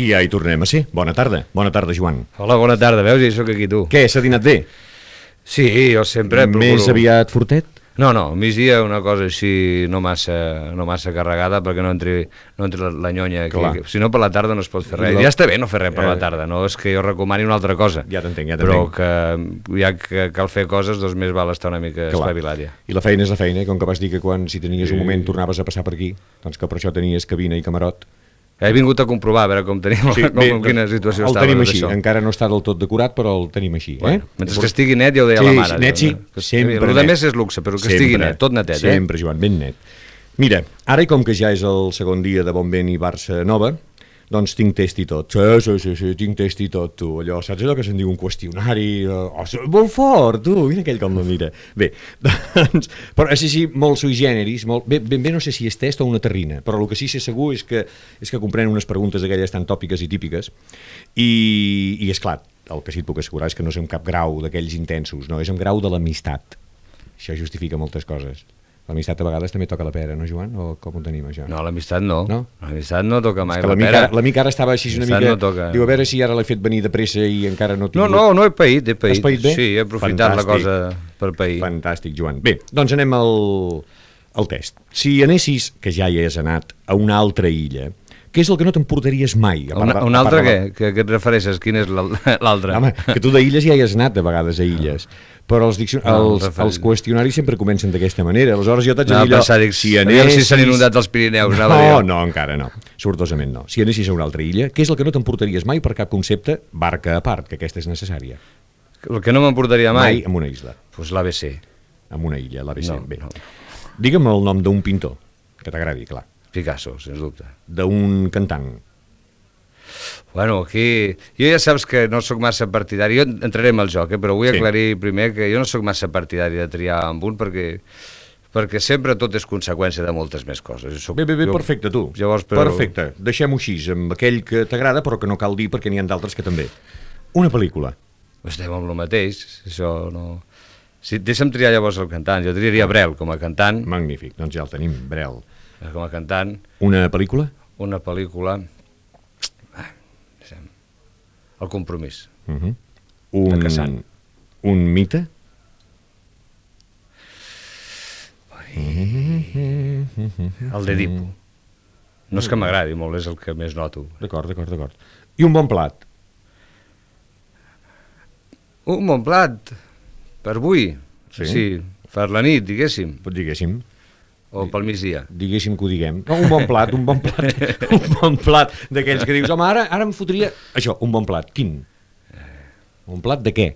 I ja hi tornem a ser. Bona tarda. Bona tarda, Joan. Hola, bona tarda, veus? Ja sóc aquí tu. Què, s'ha dinat bé? Sí, jo sempre Més procuro... aviat fortet? No, no, migdia una cosa així no massa, no massa carregada perquè no entri, no entri la, la nyonya aquí. Clar. Si no, per la tarda no es pot fer res. Ja està bé no fer res per Eh. la tarda, no és que jo recomani una altra cosa. Ja t'entenc, ja Però t'entenc. que ja que cal fer coses, doncs més val estar una mica Clar. espavilat ja. I la feina és la feina, eh? com que vas dir que quan si tenies un moment tornaves a passar per aquí, doncs que per això tenies cabina i camarot. He vingut a comprovar, a veure com tenim, sí, com, bé, en quina situació el estava tenim tot així, això. encara no està del tot decorat, però el tenim així. Bueno, eh? mentre que estigui net, ja ho deia sí, la mare. Net, sí, que sempre El de més és luxe, però que estigui net, tot netet, eh? Sempre, Joan, ben net. Mira, ara i com que ja és el segon dia de Bon Vent i Barça Nova, doncs tinc test i tot. Sí, sí, sí, sí tinc test i tot, tu. Allò, saps allò que se'n diu un qüestionari? eh, Oh, molt fort, tu, mira aquell com no mira. Bé, doncs, però és així molt sui generis, molt, bé, ben bé no sé si és test o una terrina, però el que sí sé segur és que, és que comprèn unes preguntes d'aquelles tan tòpiques i típiques, i, i és clar, el que sí et puc assegurar és que no és en cap grau d'aquells intensos, no, és en grau de l'amistat. Això justifica moltes coses. L'amistat a vegades també toca la pera, no, Joan? O com ho tenim, això? No, l'amistat no. No? L'amistat no toca mai la pera. l'amic ara estava així una mica... no toca. Diu, a veure si ara l'he fet venir de pressa i encara no tinc... No, no, no he paït, he paït. Has paït bé? Sí, he aprofitat la Fantàstic. cosa per pair. Fantàstic, Joan. Bé, doncs anem al, al test. Si anessis, que ja hi has anat, a una altra illa, què és el que no t'emportaries mai? A part Una, de- una a part altra de què? Que, que et refereixes? Quina és l'al- l'altra? Home, que tu d'illes ja hi has anat de vegades a illes, però els, diccion... No, els, els qüestionaris sempre comencen d'aquesta manera. Aleshores jo t'haig de No, dir allò... pensar, dic, si anessis... si s'han inundat els Pirineus, No, dir. no, encara no. Sortosament no. Si anessis a una altra illa, què és el que no t'emportaries mai per cap concepte, barca a part, que aquesta és necessària? El que no m'emportaria mai? Mai en una isla, Pues l'ABC. en una illa, l'ABC. No, Bé. no. Digue'm el nom d'un pintor, que t'agradi, clar. Picasso, sens dubte. D'un cantant. Bueno, aquí... Jo ja saps que no sóc massa partidari, jo entraré en el joc, eh, però vull Sí. aclarir primer que jo no sóc massa partidari de triar amb un perquè perquè sempre tot és conseqüència de moltes més coses. Soc, Bé, bé, bé, jo, perfecte, tu. Llavors, però... Perfecte. Deixem-ho així, amb aquell que t'agrada, però que no cal dir perquè n'hi ha d'altres que també. Una pel·lícula. Estem amb el mateix, això no... Si, deixa'm triar llavors el cantant, jo triaria Brel com a cantant, Magnífic, doncs ja el tenim, Brel. Eh, com a cantant, Una pel·lícula? una pel·lícula... Ah. El compromís. Uh -huh. un, Casant. un mite? El d'Edipo. No és que m'agradi molt, és el que més noto. D'acord, d'acord, d'acord. I un bon plat? Un bon plat, per avui, Sí. sí, per la nit, diguéssim, Pot diguéssim, o pel migdia. diguéssim que ho diguem. No, un bon plat, un bon plat, un bon plat d'aquells que dius, home, ara, ara em fotria... Això, un bon plat, quin? Un plat de què?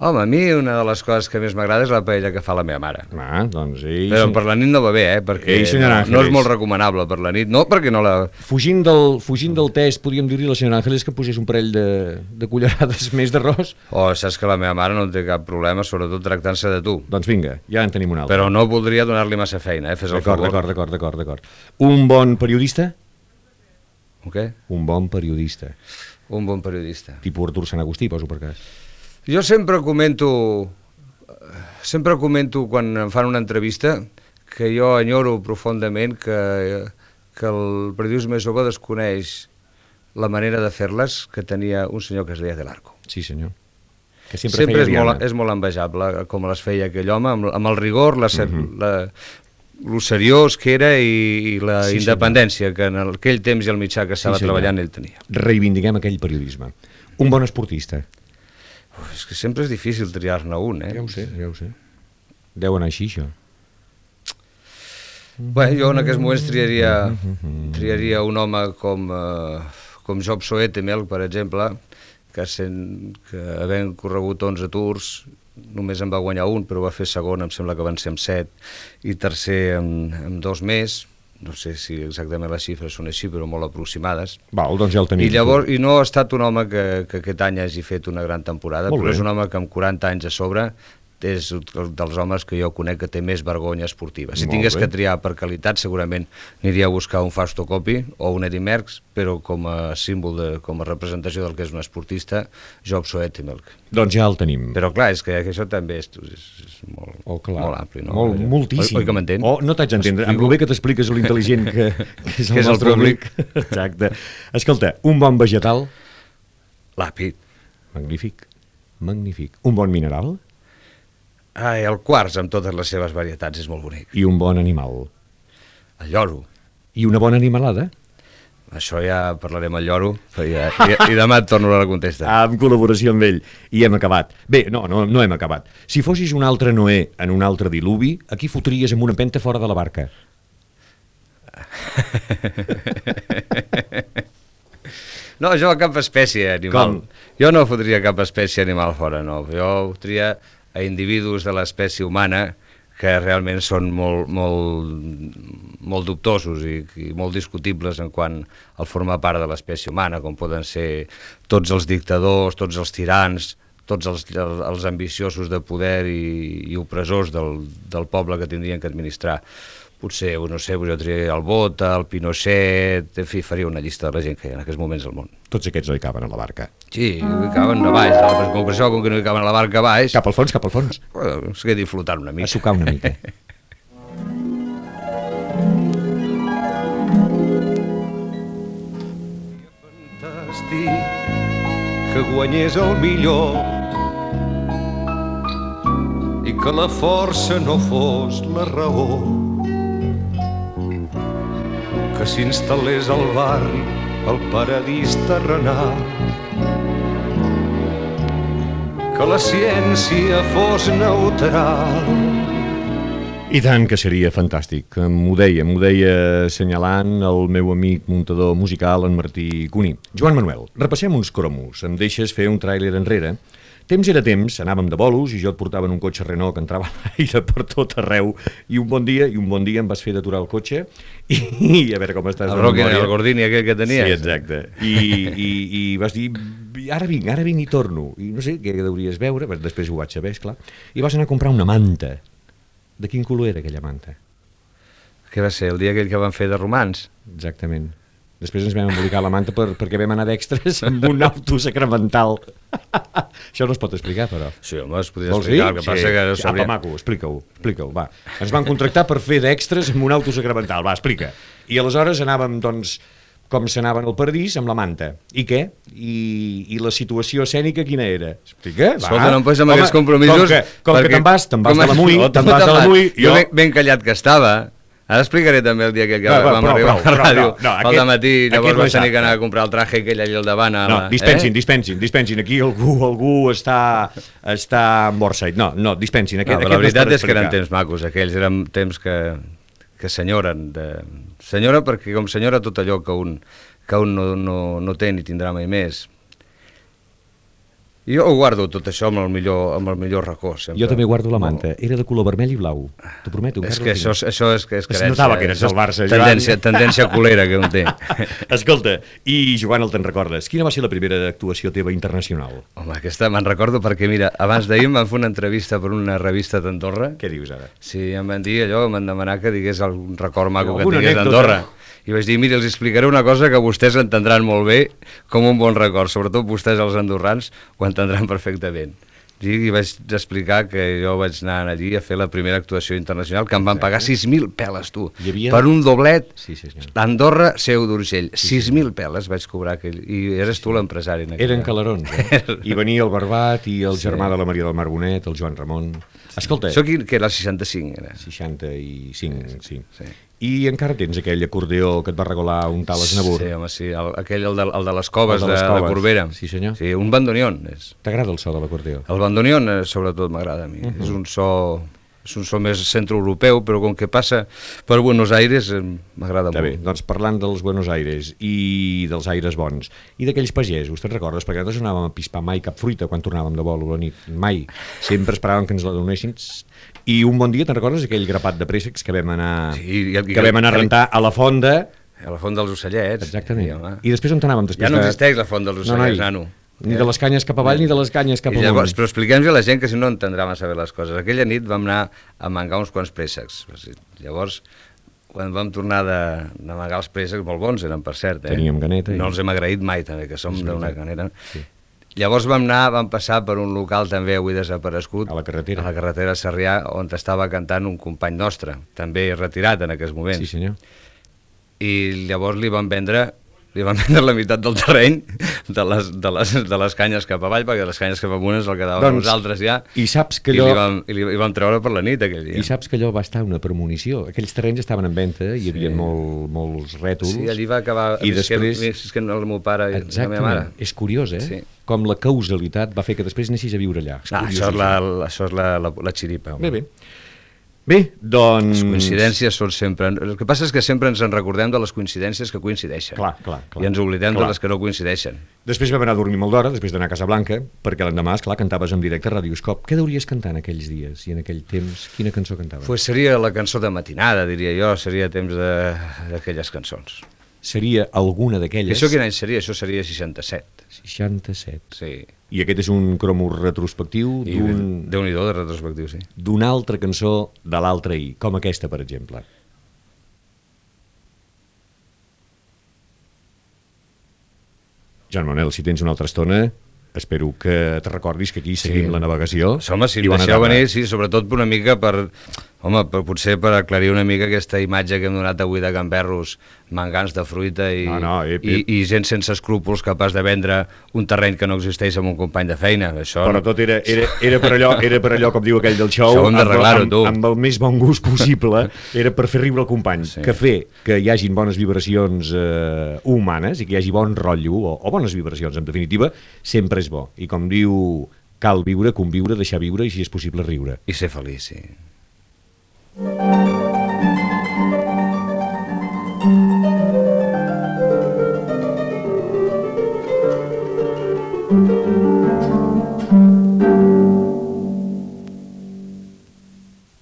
Home, a mi una de les coses que més m'agrada és la paella que fa la meva mare. Ah, doncs ell... Però per la nit no va bé, eh? Perquè Ei, senyor no, no Ángeles. és molt recomanable per la nit. No perquè no la... Fugint del, fugint del test, podríem dir-li a la senyora Àngeles que posés un parell de, de cullerades més d'arròs? Oh, saps que la meva mare no té cap problema, sobretot tractant-se de tu. Doncs vinga, ja en tenim un altre. Però no voldria donar-li massa feina, eh? Fes el favor. d'acord, d'acord, d'acord, d'acord. Un bon periodista? Un què? Un bon periodista. Un bon periodista. Tipus Artur Sant Agustí, poso per cas. Jo sempre comento, sempre comento quan em fan una entrevista que jo enyoro profundament que, que el periodisme jove desconeix la manera de fer-les que tenia un senyor que es deia de l'Arco. Sí, senyor. Que sempre, Sempre, és, molt, és molt envejable com les feia aquell home, amb, amb el rigor, la, ser, Mhm. la, lo seriós que era i, i la Sí, sí, independència que en aquell temps i el mitjà que estava senyor. treballant ell tenia. Reivindiquem aquell periodisme. Un bon esportista. És que sempre és difícil triar-ne un, eh? Ja ho sé, ja ho sé. Deu anar així, això. Bé, jo en aquests moments triaria, triaria un home com, eh, com Job Soetemel, per exemple, que, sent, que havent corregut 11 tours, només en va guanyar un, però va fer segon, em sembla que van ser amb 7, i tercer amb, amb dos més, no sé si exactament les xifres són així, però molt aproximades. Val, doncs ja el tenim. I llavors, i no ha estat un home que, que aquest any hagi fet una gran temporada, Molt però bé. és un home que amb 40 anys a sobre és un dels homes que jo conec que té més vergonya esportiva. Si Molt tingués bé. que triar per qualitat, segurament aniria a buscar un Fausto Coppi o un Eddie Merckx, però com a símbol, de, com a representació del que és un esportista, Job Soetemelk. Doncs ja el tenim. Però clar, és que, que això també és, és, és molt, Oh, clar. molt ampli. No? Molt, moltíssim. Oi, oi que m'entén? Oh, no t'haig d'entendre. Amb el bé que t'expliques l'intel·ligent que, que és el, Que és el nostre públic. Exacte. Escolta, un bon vegetal, L'àpid. magnífic, magnífic. Un bon mineral Ai, el quars, amb totes les seves varietats, és molt bonic. i un bon animal. El lloro. I una bona animalada. Això ja parlarem al lloro i, i, i demà et torno a la contesta. En col·laboració amb ell. I hem acabat. Bé, no, no, no hem acabat. Si fossis un altre Noé en un altre diluvi, aquí fotries amb una penta fora de la barca. No, jo cap espècie animal. Com? Jo no fotria cap espècie animal fora, no. Jo fotria a individus de l'espècie humana que realment són molt, molt, molt dubtosos i, i molt discutibles en quant al formar part de l'espècie humana, com poden ser tots els dictadors, tots els tirans, tots els, els ambiciosos de poder i, i opressors del, del poble que tindrien que administrar. Potser, no sé, jo triaria el Bota, el Pinochet, en fi, faria una llista de la gent que hi ha en aquests moments al món. Tots aquests no hi caben a la barca. Sí, hi caben a baix, a la això, com que no hi caben a la barca a baix, Cap al fons, cap al fons. bueno, es quedi flotant una A mica. sucar una mica. fantàstic que guanyés el millor i que la força no fos la raó que s'instal·lés al barri el paradís terrenal que la ciència fos neutral I tant que seria fantàstic. M'ho deia, m'ho deia assenyalant el meu amic muntador musical, en Martí Cuní. Joan Manuel, repassem uns cromos. Em deixes fer un tràiler enrere? Temps era temps, anàvem de bolos i jo et portava en un cotxe Renault que entrava l'aire per tot arreu i un bon dia, i un bon dia em vas fer d'aturar el cotxe i, i a veure com estàs El memòria. el Gordini aquell que tenies. Sí, exacte. I, i, I vas dir, ara vinc, ara vinc i torno. I no sé què deuries veure, després ho vaig saber, esclar. I vas anar a comprar una manta. De quin color era aquella manta? Què va ser, el dia aquell que van fer de romans? Exactament. Després ens vam embolicar la manta per, perquè vam anar d'extres amb un auto sacramental. Això no es pot explicar, però. Sí, home, es podria Vols explicar, dir? el que passa que no Apa, sabria... maco, explica-ho, explica-ho, va. Ens van contractar per fer d'extres amb un auto sacramental, va, explica. I aleshores anàvem, doncs, com s'anaven al paradís amb la manta. I què? I, i la situació escènica quina era? Explica, va. Escolta, no em posis amb Home, aquests compromisos... Com que, com que perquè- te'n vas, te'n vas de la no, te'n vas de la te'n Mui, Jo ben, ben callat que estava. Ara explicaré també el dia que, que va, vam prou, arribar prou, a la ràdio. no, al aquest- matí, aquest llavors no vaig tenir que anar a comprar el traje aquell allà al davant. A No, la, dispensin, eh? dispensin, dispensin. Aquí algú, algú està, està en Borside. No, no, dispensin. Aquest, No, aquest però la no veritat és que eren temps macos, aquells eren temps que, que senyoren. De... Senyora perquè com senyora tot allò que un, que un no, no, no té ni tindrà mai més. Jo ho guardo tot això amb el millor, amb el millor racó. Sempre. Jo també guardo la manta. Era de color vermell i blau. T'ho prometo. És que això, això és que és Es carència. notava que eres del és Barça, Joan. tendència, tendència culera que un té. Escolta, i Joan, el te'n recordes? Quina va ser la primera actuació teva internacional? Home, aquesta me'n recordo perquè, mira, abans d'ahir em van fer una entrevista per una revista d'Andorra. Què dius ara? Sí, em van dir allò, em van demanar que digués algun record maco que tingués d'Andorra. I vaig dir, mira, els explicaré una cosa que vostès entendran molt bé com un bon record, sobretot vostès els andorrans ho entendran perfectament. I vaig explicar que jo vaig anar allí a fer la primera actuació internacional, que em van pagar 6.000 peles, tu, Hi havia- per un doblet Sí, sí, senyor. Andorra, Seu d'Urgell. 6.000 peles vaig cobrar aquell, i eres tu l'empresari. Eren calarons, eh? I venia el Barbat i el germà de la Maria del Mar Bonet, el Joan Ramon. Escolta, Això aquí, que era el 65, era. 65, sí. sí. I encara tens aquell acordeó que et va regalar un tal Esnabur. Sí, home, sí, el, aquell, el de, el de les coves El de, de les de, coves. Corbera. Sí, senyor. Sí, un bandonion. És. T'agrada el so de l'acordeó? El bandonion, eh, sobretot, m'agrada a mi. Uh -huh. És un so és un so més centroeuropeu, però com que passa per Buenos Aires, eh, m'agrada Està bé, molt. doncs parlant dels Buenos Aires i dels aires bons, i d'aquells pagesos, te'n recordes? Perquè nosaltres no anàvem a pispar mai cap fruita quan tornàvem de vol a la nit, mai. Sempre esperàvem que ens la donessin. I un bon dia, te'n recordes aquell grapat de préssecs que vam anar, Sí, i- i- que vam anar a rentar a la fonda? A la font dels ocellets. Exactament. Home. I després on anàvem després ja no existeix la font dels No, noi, ocellets, nano. Ni de les canyes cap avall, ni de les canyes cap amunt. llavors, però expliquem-ho a la gent que si no entendrà massa bé les coses. Aquella nit vam anar a mangar uns quants préssecs. Llavors, quan vam tornar de, de mangar els préssecs, molt bons eren, per cert. Eh? Teníem ganeta i- No els hem agraït mai, també, que som d'una ganeta. Sí. Llavors vam anar, vam passar per un local també avui desaparegut. A la carretera. A la carretera Sarrià, on estava cantant un company nostre, també retirat en aquests moments. Sí, senyor. I llavors li van vendre li van vendre la meitat del terreny de les, de les, de les canyes cap avall, perquè les canyes cap amunt és el que quedava doncs, nosaltres ja. I saps que I allò... li vam, i li, i vam treure per la nit aquell dia. I saps que allò va estar una premonició. Aquells terrenys estaven en venta, hi havia molt, molts rètols. Sí, allí va acabar I després... visquent el meu pare i la meva mare. És curiós, eh? Sí. Com la causalitat va fer que després anessis a viure allà. Ah, això és la, la, això és la, la, la xiripa. home. Bé, bé. Bé, doncs... Les coincidències són sempre... El que passa és que sempre ens en recordem de les coincidències que coincideixen. Clar, clar, clar. I ens oblidem Clar. de les que no coincideixen. Després vam anar a dormir molt d'hora, després d'anar a Casablanca, perquè l'endemà, esclar, cantaves en directe a Radioscop. Què deuries cantar en aquells dies i en aquell temps? Quina cançó cantaves? Pues seria la cançó de matinada, diria jo, seria temps de- d'aquelles cançons. Seria alguna I d'aquelles... això quin any seria? Això seria 67. 67. Sí. I aquest és un cromo retrospectiu I d'un Déu-n'hi-do de retrospectiu, sí. d'una altra cançó de l'altre ahir, com aquesta, per exemple. Joan Manel, si tens una altra estona, espero que te recordis que aquí seguim la navegació. Home, si i em deixeu venir, sí, sobretot una mica per... Home, per, potser per aclarir una mica aquesta imatge que hem donat avui de gamberros mangants de fruita i, No, no, ep, i, ep. i gent sense escrúpols capaç de vendre un terreny que no existeix amb un company de feina. Això Però tot era, era, era, per allò, era per allò, com diu aquell del show, amb, amb, tu. amb el més bon gust possible, era per fer riure el company, Sí. que fer que hi hagin bones vibracions eh, humanes i que hi hagi bon rotllo, o, o bones vibracions, en definitiva, sempre és bo. I com diu, cal viure, conviure, deixar viure i, si és possible, riure. I ser feliç, sí. Thank you.